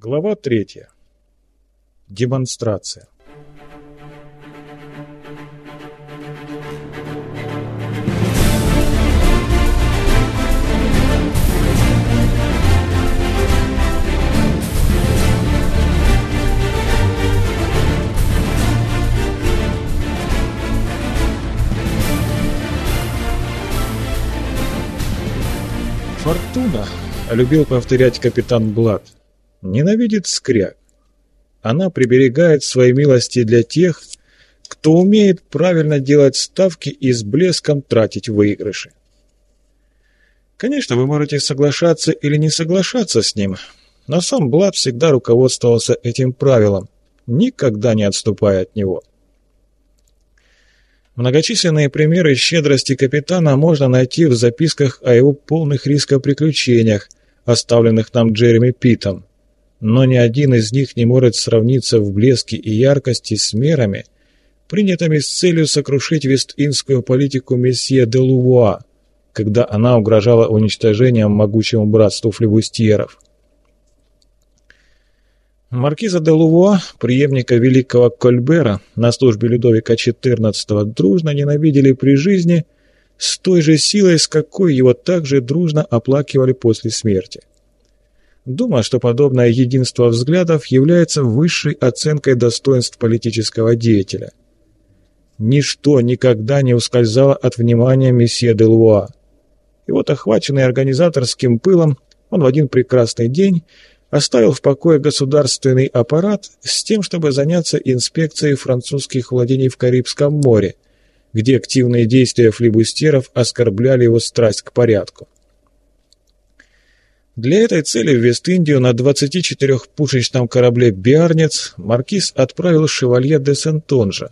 Глава третья. Демонстрация. Фортуна, любил повторять капитан Блад, ненавидит скряг. Она приберегает свои милости для тех, кто умеет правильно делать ставки и с блеском тратить выигрыши. Конечно, вы можете соглашаться или не соглашаться с ним, но сам Блад всегда руководствовался этим правилом, никогда не отступая от него. Многочисленные примеры щедрости капитана можно найти в записках о его полных рисков приключениях, оставленных нам Джереми Питом. Но ни один из них не может сравниться в блеске и яркости с мерами, принятыми с целью сокрушить вест-индскую политику месье де Лувуа, когда она угрожала уничтожением могучему братству флебустьеров. Маркиза де Лувуа, преемника великого Кольбера на службе Людовика XIV, дружно ненавидели при жизни с той же силой, с какой его также дружно оплакивали после смерти. Думаю, что подобное единство взглядов является высшей оценкой достоинств политического деятеля. Ничто никогда не ускользало от внимания месье де Луа. И вот, охваченный организаторским пылом, он в один прекрасный день оставил в покое государственный аппарат с тем, чтобы заняться инспекцией французских владений в Карибском море, где активные действия флибустеров оскорбляли его страсть к порядку. Для этой цели в Вест-Индию на 24-пушечном корабле «Биарнец» маркиз отправил шевалье де Сентонжа,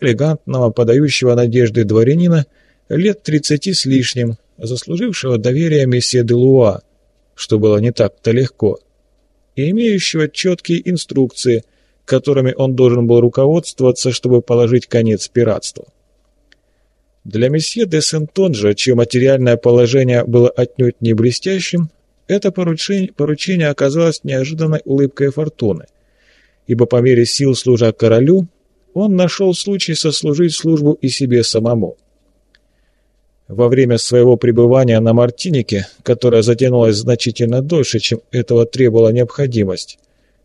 элегантного, подающего надежды дворянина, лет 30 с лишним, заслужившего доверия месье де Луа, что было не так-то легко – и имеющего четкие инструкции, которыми он должен был руководствоваться, чтобы положить конец пиратству. Для месье де Сентонжа, чье материальное положение было отнюдь не блестящим, это поручение, поручение оказалось неожиданной улыбкой фортуны, ибо по мере сил служа королю, он нашел случай сослужить службу и себе самому – во время своего пребывания на Мартинике, которое затянулось значительно дольше, чем этого требовала необходимость,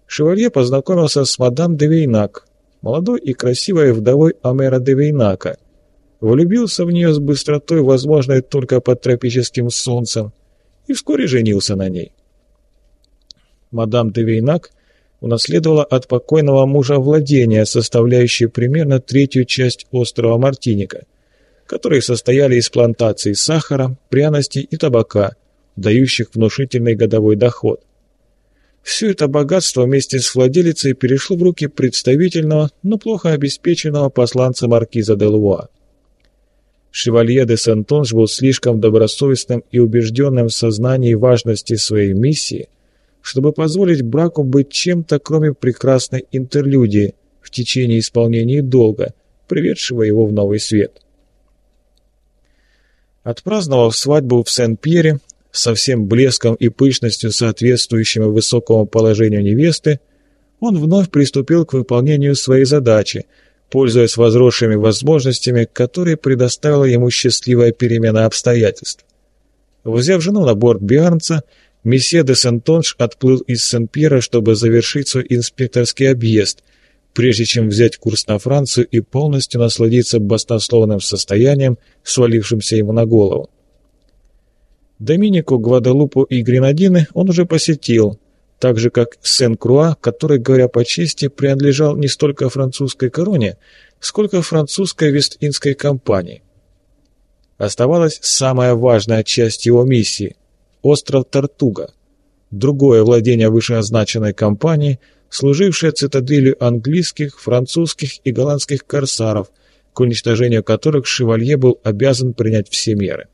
Шевалье познакомился с мадам де Вейнак, молодой и красивой вдовой Амера де Вейнака, влюбился в нее с быстротой, возможной только под тропическим солнцем, и вскоре женился на ней. Мадам де Вейнак унаследовала от покойного мужа владения, составляющее примерно третью часть острова Мартиника – которые состояли из плантаций сахара, пряностей и табака, дающих внушительный годовой доход. Все это богатство вместе с владелицей перешло в руки представительного, но плохо обеспеченного посланца маркиза де Луа. Шевалье де Сентонж был слишком добросовестным и убежденным в сознании важности своей миссии, чтобы позволить браку быть чем-то, кроме прекрасной интерлюдии в течение исполнения долга, приведшего его в новый свет. Отпраздновав свадьбу в Сен-Пьере со всем блеском и пышностью, соответствующими высокому положению невесты, он вновь приступил к выполнению своей задачи, пользуясь возросшими возможностями, которые предоставила ему счастливая перемена обстоятельств. Взяв жену на борт Биарнца, месье де Сентонж отплыл из Сен-Пьера, чтобы завершить свой инспекторский объезд – прежде чем взять курс на Францию и полностью насладиться баснословным состоянием, свалившимся ему на голову. Доминику, Гваделупу и Гренадины он уже посетил, так же как Сен-Круа, который, говоря по чести, принадлежал не столько французской короне, сколько французской Вест-Индской компании. Оставалась самая важная часть его миссии – остров Тартуга, другое владение вышеозначенной компании – служившая цитаделью английских, французских и голландских корсаров, к уничтожению которых Шевалье был обязан принять все меры.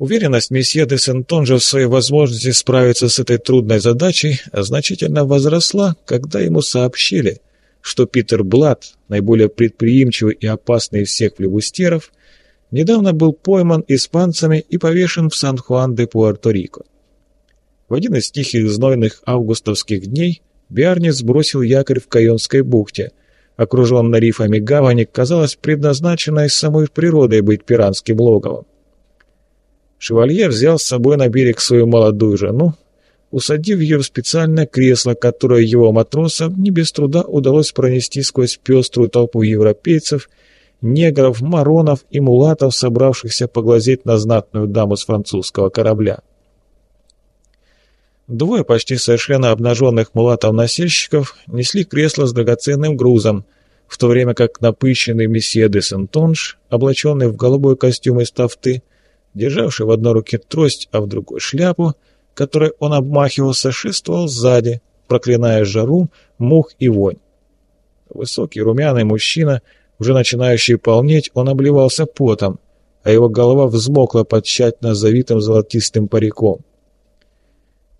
Уверенность месье де Сентонжа в своей возможности справиться с этой трудной задачей значительно возросла, когда ему сообщили, что Питер Блад, наиболее предприимчивый и опасный из всех флебустеров, недавно был пойман испанцами и повешен в Сан-Хуан де Пуэрто-Рико. В один из тихих знойных августовских дней Биарнец бросил якорь в Кайонской бухте. Окруженной рифами гавани, казалось предназначенной самой природой быть пиранским логовом. Шевалье взял с собой на берег свою молодую жену, усадив ее в специальное кресло, которое его матросам не без труда удалось пронести сквозь пеструю толпу европейцев, негров, маронов и мулатов, собравшихся поглазеть на знатную даму с французского корабля. Двое почти совершенно обнаженных мулатов-носильщиков несли кресло с драгоценным грузом, в то время как напыщенный месье де Сентонж, облаченный в голубой костюм из тафты, державший в одной руке трость, а в другой шляпу, которой он обмахивался, шествовал сзади, проклиная жару, мух и вонь. Высокий румяный мужчина, уже начинающий полнеть, он обливался потом, а его голова взмокла под тщательно завитым золотистым париком.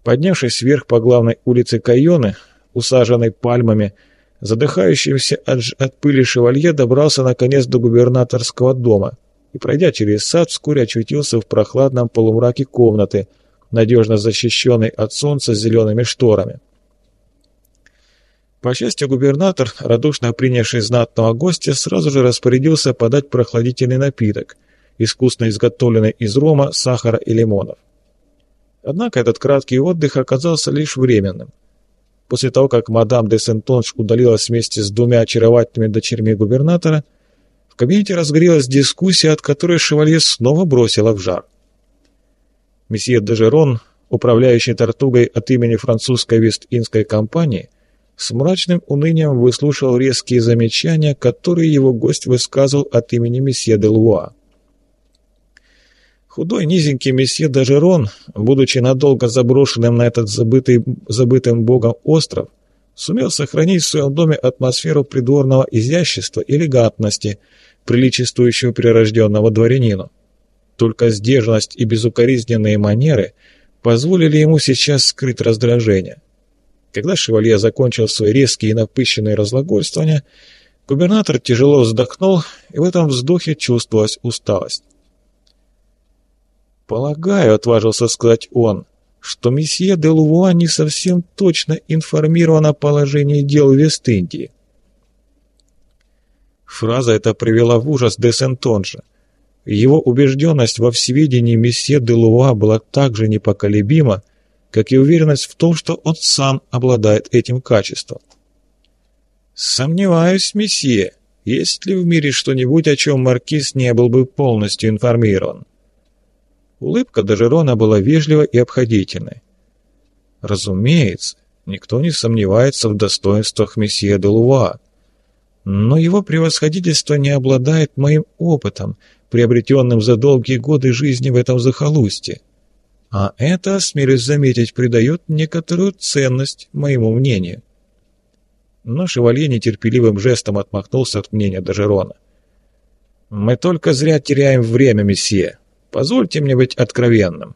Поднявшись вверх по главной улице Кайоны, усаженной пальмами, задыхающимся от, от пыли шевалье добрался наконец до губернаторского дома и, пройдя через сад, вскоре очутился в прохладном полумраке комнаты, надежно защищенной от солнца зелеными шторами. По счастью, губернатор, радушно принявший знатного гостя, сразу же распорядился подать прохладительный напиток, искусно изготовленный из рома, сахара и лимонов. Однако этот краткий отдых оказался лишь временным. После того, как мадам де Сентонж удалилась вместе с двумя очаровательными дочерьми губернатора, кабинете разгорелась дискуссия, от которой шевалье снова бросила в жар. Месье Дежерон, управляющий Тартугой от имени французской Вест-Индской компании, с мрачным унынием выслушал резкие замечания, которые его гость высказывал от имени месье де Луа. Худой низенький месье Дажерон, будучи надолго заброшенным на этот забытый, забытым богом остров, сумел сохранить в своем доме атмосферу придворного изящества и элегантности, приличествующую прирожденного дворянину. Только сдержанность и безукоризненные манеры позволили ему сейчас скрыть раздражение. Когда шевалье закончил свои резкие и напыщенные разглагольствования, губернатор тяжело вздохнул, и в этом вздохе чувствовалась усталость. «Полагаю», — отважился сказать он, — «что месье де Лувуа не совсем точно информирован о положении дел в Вест-Индии». Фраза эта привела в ужас де Сентонжа. Его убежденность во всеведении месье де Лувуа была так же непоколебима, как и уверенность в том, что он сам обладает этим качеством. «Сомневаюсь, месье, есть ли в мире что-нибудь, о чем маркиз не был бы полностью информирован?» Улыбка Дежерона была вежливой и обходительной. Разумеется, никто не сомневается в достоинствах месье де Луа. Но его превосходительство не обладает моим опытом, приобретенным за долгие годы жизни в этом захолустье. А это, смелюсь заметить, придает некоторую ценность моему мнению. Но шевалье нетерпеливым жестом отмахнулся от мнения Дежерона. «Мы только зря теряем время, месье. Позвольте мне быть откровенным.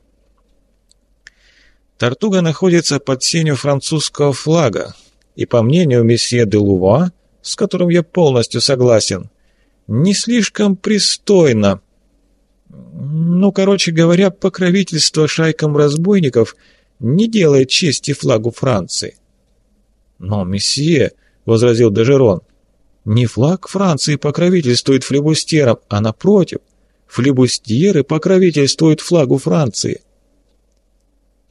Тартуга находится под сенью французского флага, и, по мнению месье де Лува, с которым я полностью согласен, не слишком пристойно. Ну, короче говоря, покровительство шайкам разбойников не делает чести флагу Франции. «Но, месье», — возразил Дежерон, — «не флаг Франции покровительствует флебустерам, а напротив — флебустьеры покровительствуют флагу Франции.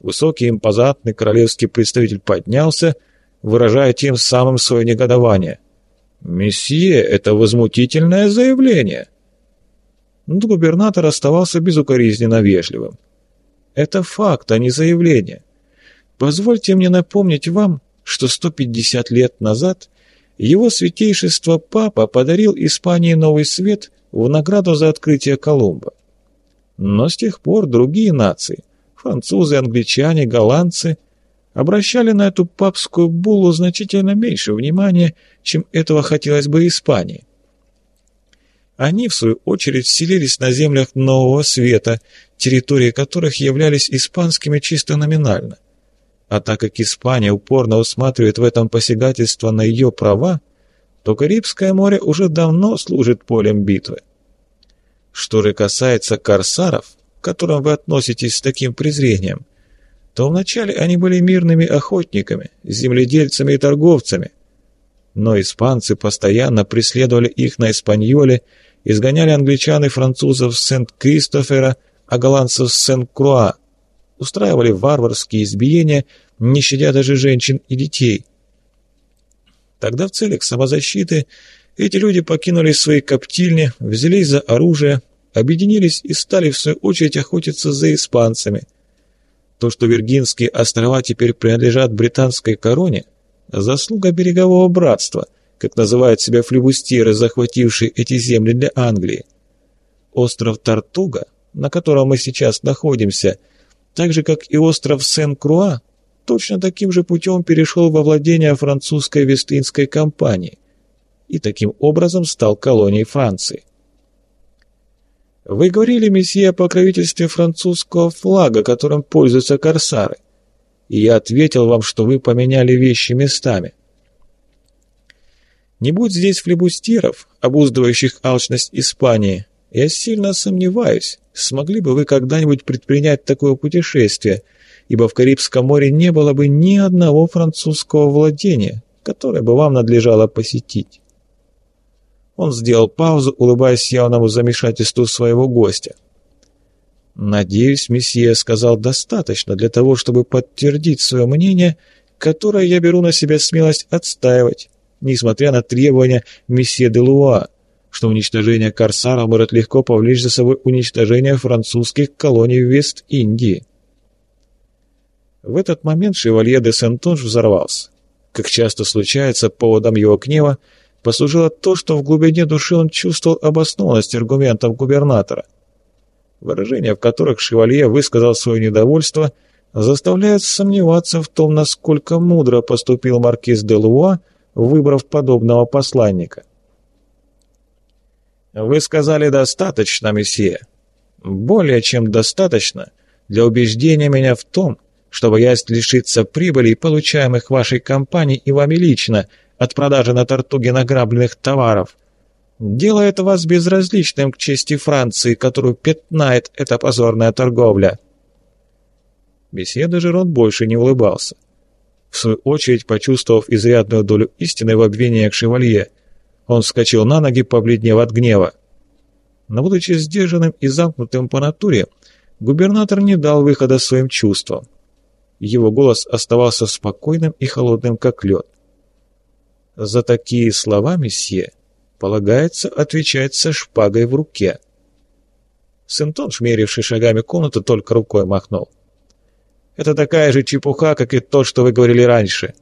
Высокий импозантный королевский представитель поднялся, выражая тем самым свое негодование. «Месье, это возмутительное заявление!» Но губернатор оставался безукоризненно вежливым. «Это факт, а не заявление. Позвольте мне напомнить вам, что 150 лет назад его святейшество Папа подарил Испании новый свет в награду за открытие Колумба. Но с тех пор другие нации, французы, англичане, голландцы, обращали на эту папскую буллу значительно меньше внимания, чем этого хотелось бы Испании. Они, в свою очередь, селились на землях Нового Света, территории которых являлись испанскими чисто номинально. А так как Испания упорно усматривает в этом посягательство на ее права, то Карибское море уже давно служит полем битвы. Что же касается корсаров, к которым вы относитесь с таким презрением, то вначале они были мирными охотниками, земледельцами и торговцами. Но испанцы постоянно преследовали их на Испаньоле, изгоняли англичан и французов с Сент-Кристофера, а голландцев с Сен-Круа, устраивали варварские избиения, не щадя даже женщин и детей. Тогда в целях самозащиты эти люди покинули свои коптильни, взялись за оружие, объединились и стали в свою очередь охотиться за испанцами. То, что Виргинские острова теперь принадлежат британской короне, заслуга берегового братства, как называют себя флебустьеры, захватившие эти земли для Англии. Остров Тартуга, на котором мы сейчас находимся, так же, как и остров Сен-Круа, точно таким же путем перешел во владение французской Вестинской компании и таким образом стал колонией Франции. Вы говорили, месье, о покровительстве французского флага, которым пользуются корсары. И я ответил вам, что вы поменяли вещи местами. Не будь здесь флебустьеров, обуздывающих алчность Испании, я сильно сомневаюсь, смогли бы вы когда-нибудь предпринять такое путешествие, ибо в Карибском море не было бы ни одного французского владения, которое бы вам надлежало посетить. Он сделал паузу, улыбаясь явному замешательству своего гостя. «Надеюсь, месье сказал достаточно для того, чтобы подтвердить свое мнение, которое я беру на себя смелость отстаивать, несмотря на требования месье де Луа, что уничтожение корсаров может легко повлечь за собой уничтожение французских колоний в Вест-Индии». В этот момент шевалье де Сентонж взорвался. Как часто случается, поводом его гнева послужило то, что в глубине души он чувствовал обоснованность аргументов губернатора. Выражения, в которых Шевалье высказал свое недовольство, заставляют сомневаться в том, насколько мудро поступил маркиз де Луа, выбрав подобного посланника. «Вы сказали достаточно, месье. Более чем достаточно для убеждения меня в том, что боясь лишиться прибыли, получаемых вашей компанией и вами лично – от продажи на Тартуге награбленных товаров, делает вас безразличным к чести Франции, которую пятнает эта позорная торговля. Беседа Жерон больше не улыбался. В свою очередь, почувствовав изрядную долю истины в обвинениях Шевалье, он вскочил на ноги, побледнев от гнева. Но, будучи сдержанным и замкнутым по натуре, губернатор не дал выхода своим чувствам. Его голос оставался спокойным и холодным, как лед. За такие слова, месье, полагается отвечать со шпагой в руке. Сентон, шмеривший шагами комнату, только рукой махнул. Это такая же чепуха, как и то, что вы говорили раньше.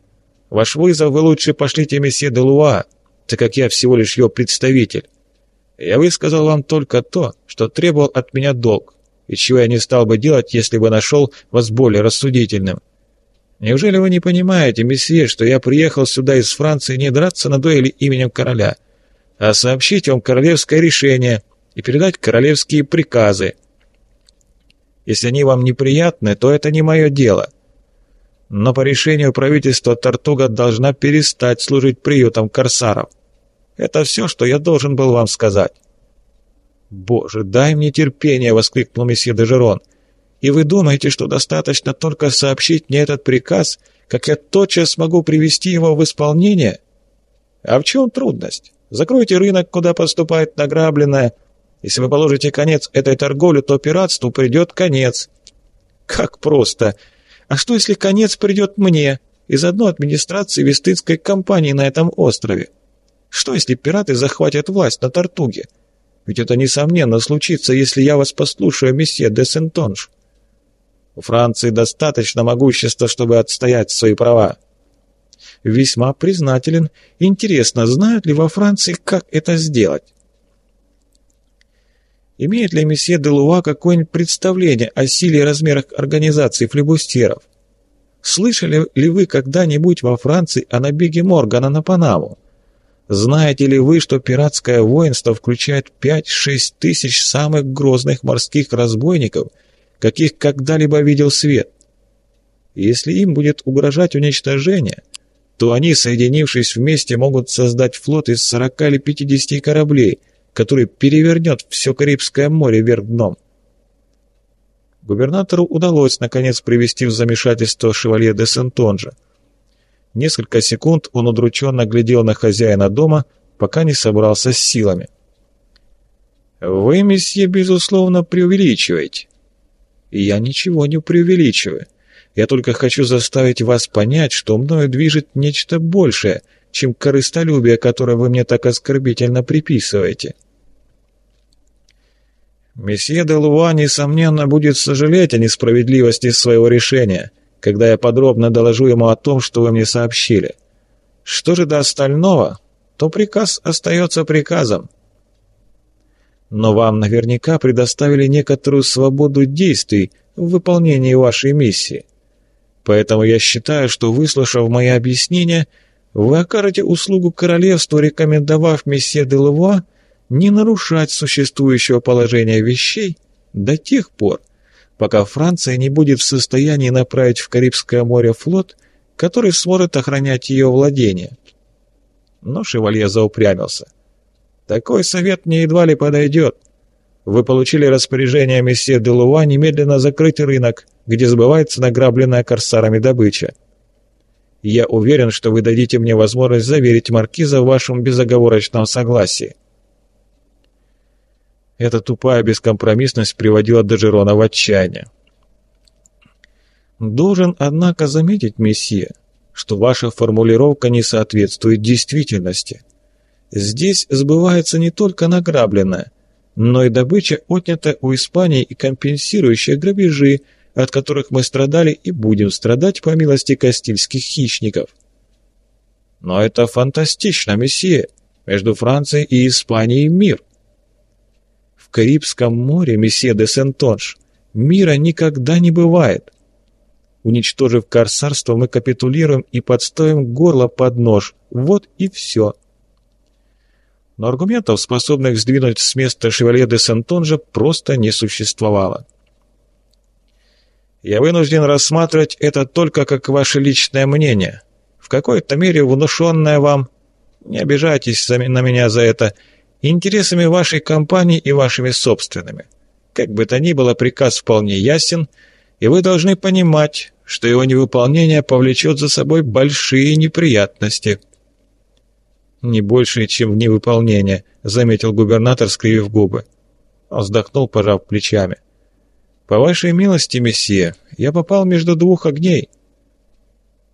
Ваш вызов вы лучше пошлите месье де Луа, так как я всего лишь его представитель. Я высказал вам только то, что требовал от меня долг, и чего я не стал бы делать, если бы нашел вас более рассудительным. Неужели вы не понимаете, месье, что я приехал сюда из Франции не драться на дуэли именем короля, а сообщить вам королевское решение и передать королевские приказы? Если они вам неприятны, то это не мое дело. Но по решению правительства Тартуга должна перестать служить приютом корсаров. Это все, что я должен был вам сказать. «Боже, дай мне терпение!» — воскликнул месье Дежерон. И вы думаете, что достаточно только сообщить мне этот приказ, как я тотчас смогу привести его в исполнение? А в чем трудность? Закройте рынок, куда поступает награбленное. Если вы положите конец этой торговле, то пиратству придет конец. Как просто. А что, если конец придет мне, из одной администрации Вестынской компании на этом острове? Что, если пираты захватят власть на Тартуге? Ведь это, несомненно, случится, если я вас послушаю, месье де Сентонж. У Франции достаточно могущества, чтобы отстоять свои права. Весьма признателен. Интересно, знают ли во Франции, как это сделать? Имеет ли месье де Луа какое-нибудь представление о силе и размерах организации флебустеров? Слышали ли вы когда-нибудь во Франции о набеге Моргана на Панаму? Знаете ли вы, что пиратское воинство включает 5-6 тысяч самых грозных морских разбойников – каких когда-либо видел свет. Если им будет угрожать уничтожение, то они, соединившись вместе, могут создать флот из 40 или 50 кораблей, который перевернет все Карибское море вверх дном. Губернатору удалось, наконец, привести в замешательство шевалье де Сентонжа. Несколько секунд он удрученно глядел на хозяина дома, пока не собрался с силами. «Вы, месье, безусловно, преувеличиваете». «Я ничего не преувеличиваю. Я только хочу заставить вас понять, что мною движет нечто большее, чем корыстолюбие, которое вы мне так оскорбительно приписываете». Месье де Луа, несомненно, будет сожалеть о несправедливости своего решения, когда я подробно доложу ему о том, что вы мне сообщили. Что же до остального, то приказ остается приказом. Но вам наверняка предоставили некоторую свободу действий в выполнении вашей миссии. Поэтому я считаю, что, выслушав мои объяснения, вы окажете услугу королевству, рекомендовав месье де Луа не нарушать существующего положения вещей до тех пор, пока Франция не будет в состоянии направить в Карибское море флот, который сможет охранять ее владения. Но шевалье заупрямился. «Такой совет мне едва ли подойдет. Вы получили распоряжение месье де Луа немедленно закрыть рынок, где сбывается награбленная корсарами добыча. Я уверен, что вы дадите мне возможность заверить маркиза в вашем безоговорочном согласии. Эта тупая бескомпромиссность приводила Дежерона в отчаяние. «Должен, однако, заметить, месье, что ваша формулировка не соответствует действительности. Здесь сбывается не только награбленное, но и добыча, отнятая у Испании и компенсирующая грабежи, от которых мы страдали и будем страдать по милости кастильских хищников. Но это фантастично, месье. Между Францией и Испанией мир. Карибском море, месье де Сентонж, мира никогда не бывает. Уничтожив корсарство, мы капитулируем и подставим горло под нож. Вот и все. Но аргументов, способных сдвинуть с места шевалье де Сентонжа, просто не существовало. Я вынужден рассматривать это только как ваше личное мнение, в какой-то мере внушенное вам. Не обижайтесь на меня за это – интересами вашей компании и вашими собственными. Как бы то ни было, приказ вполне ясен, и вы должны понимать, что его невыполнение повлечет за собой большие неприятности». «Не больше, чем в невыполнение», — заметил губернатор, скривив губы. Он вздохнул, пожав плечами. «По вашей милости, месье, я попал между двух огней.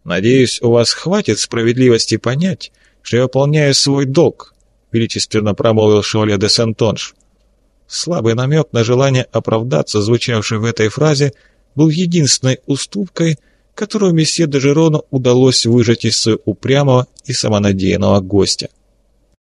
Надеюсь, у вас хватит справедливости понять, что я выполняю свой долг, — величественно промолвил Шевале де Сентонж. Слабый намек на желание оправдаться, звучавший в этой фразе, был единственной уступкой, которую месье де Жерону удалось выжать из своего упрямого и самонадеянного гостя.